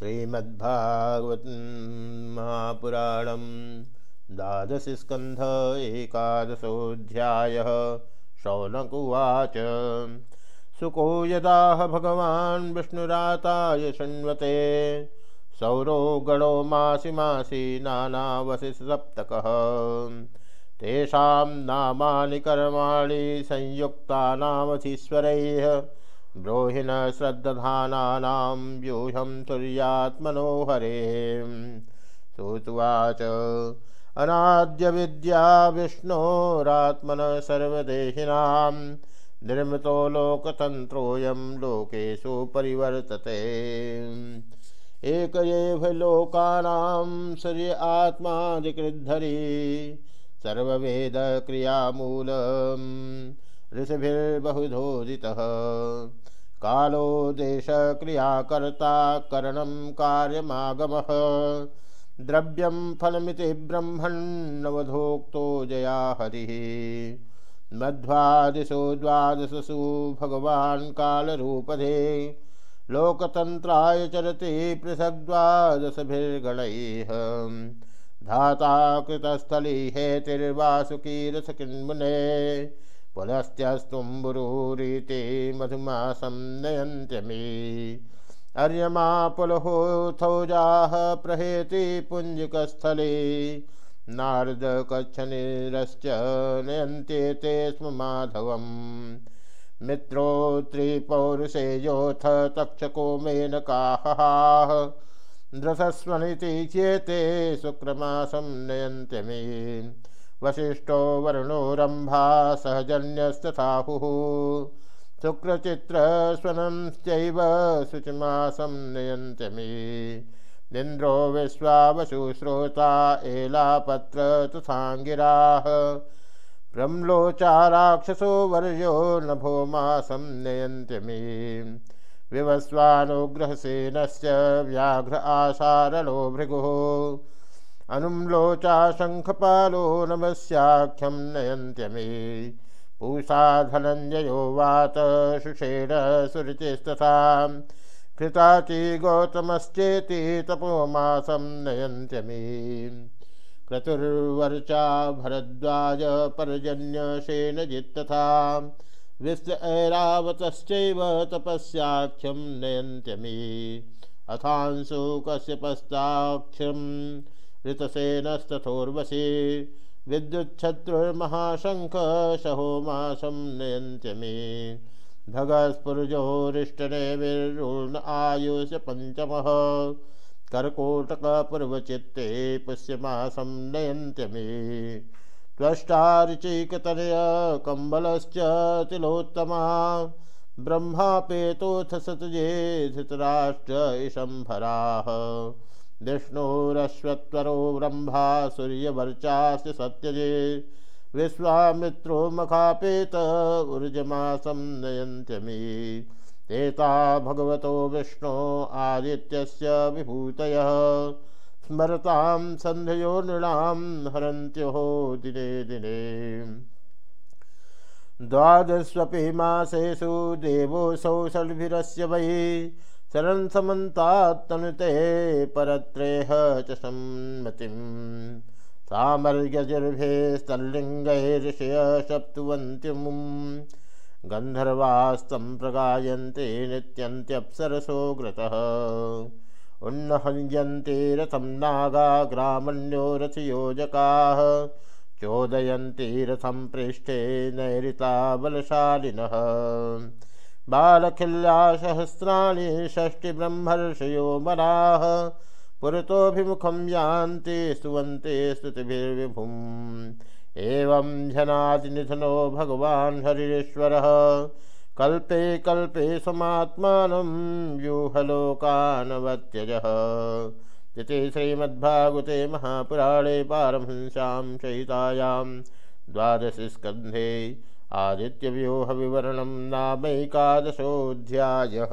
श्रीमद्भागवत महापुराणम द्वादश स्कंध एकादशोध्याय शौनकुवाच। सुको यदाह भगवान् विष्णुराताय शृण्वते, सौरो गणो मासि मासि नानावशिसप्तकः तेषां नामानि कर्माणि संयुक्तानामधीश्वरैः ब्रोहिण श्रद्धानानां व्यूहं तुर्यात्मनो हरे। सुवाच अनाद्य विद्या विष्णोरात्मनः सर्वदेहिनां, निर्मितो लोकतन्त्रोऽयं लोकेषु परिवर्तते। एक एव लोकानां सूर्य आत्मादिकृद्धरी, सर्ववेदक्रियामूलम्। ऋषिभिर्बहुधोदितः। कालो देशक्रियाकर्ता करणं कार्यमागमः। द्रव्यं फलमिति ब्रह्मण्णवधोक्तो जया हरिः। मध्वादिशो द्वादशसु भगवान् कालरूपधे। लोकतन्त्राय चरति पृथग्द्वादशभिर्गणैः। धाता कृतस्थली हेतिर्वासुकीरसकिन्मुने पुलस्त्यस्तुम्बुरूरीते मधुमासं नयन्त्यमी अर्यमा पुलहोथौजाः प्रहेति पुञ्जिकस्थले। नारदकच्छनिरश्च नयन्ते ते स्म माधवम्। मित्रोत्रिपौरुषे योऽथ तक्षको मेनकाहाः द्रसस्वनिति चेते शुक्रमासं नयन्त्यमे वशिष्ठो वरुणोरम्भा सहजन्यस्तथाहुः। शुक्रचित्रस्वनंश्चैव शुचिमासं नयन्त्यमे निन्द्रो विश्वावशुश्रोता एलापत्र तथाङ्गिराः। ब्रह्मलोचा राक्षसो वर्यो नभो मासं नयन्त्यमे विवस्वानुग्रहसेनश्च व्याघ्र आसारणो भृगुः। अनुम्लोचा शङ्खपालो नमस्याख्यं नयन्त्यमे पूषा धनञ्जयो वात शुषेण सुरुचिस्तथा कृताची गौतमश्चेति तपोमासं नयन्त्यमे क्रतुर्वर्चा भरद्वाज पर्जन्यसेनजित्तथा विश्व ऐरावतश्चैव तपस्याख्यं नयन्त्यमे अथांशु कश्यपस्ताख्यं ऋतसेनस्तथोर्वशी। विद्युच्छत्रुर्महाशङ्ख सहोमासं नयन्त्यमे भगस्फुर्जोरिष्टनेविर्रुण आयुष पञ्चमः कर्कोटकपूर्वचित्ते पुष्यमासं नयन्त्यमे त्वष्टारिचिकतनय कम्बलश्च तिलोत्तमा। ब्रह्मापेतोऽथ सतजे धृतराष्ट्र इशम्भराः विष्णुरश्वत्वरो ब्रह्मा सूर्यवर्चास्य सत्यजे। विश्वामित्रो मखापेत ऊर्जमासं नयन्त्यमी। एता भगवतो विष्णो आदित्यस्य विभूतयः। स्मरतां सन्धयो नृणां हरन्त्यो दिने दिने। द्वादशपि मासेषु देवोऽसौ षड्भिरस्य वै शरन् समन्तात्तनुते परत्रेह च सम्मतिम्। सामर्यजिर्भे स्तल्लिङ्गैर्षय सप्तुवन्त्यमुम् गन्धर्वास्तं प्रगायन्ते नित्यन्त्यप्सरसो घृतः उन्नहन्यन्ते रथं नागा ग्रामण्यो रथयोजकाः चोदयन्ति रथं पृष्ठे नैरिता बलशालिनः बालखिल्या सहस्राणि षष्टिब्रह्मर्षयो मनाः पुरतोऽभिमुखं यान्ति स्तुवन्ते स्तुतिभिर्विभुम्। एवं जनादिनिधनो भगवान् हरीश्वरः कल्पे कल्पे समात्मानं व्यूहलोकानवत्यजः। इति श्रीमद्भागवते महापुराणे पारमहंस्यां सहितायां द्वादशस्कन्धे आदित्यव्यूहविवरणं नामैकादशोऽध्यायः।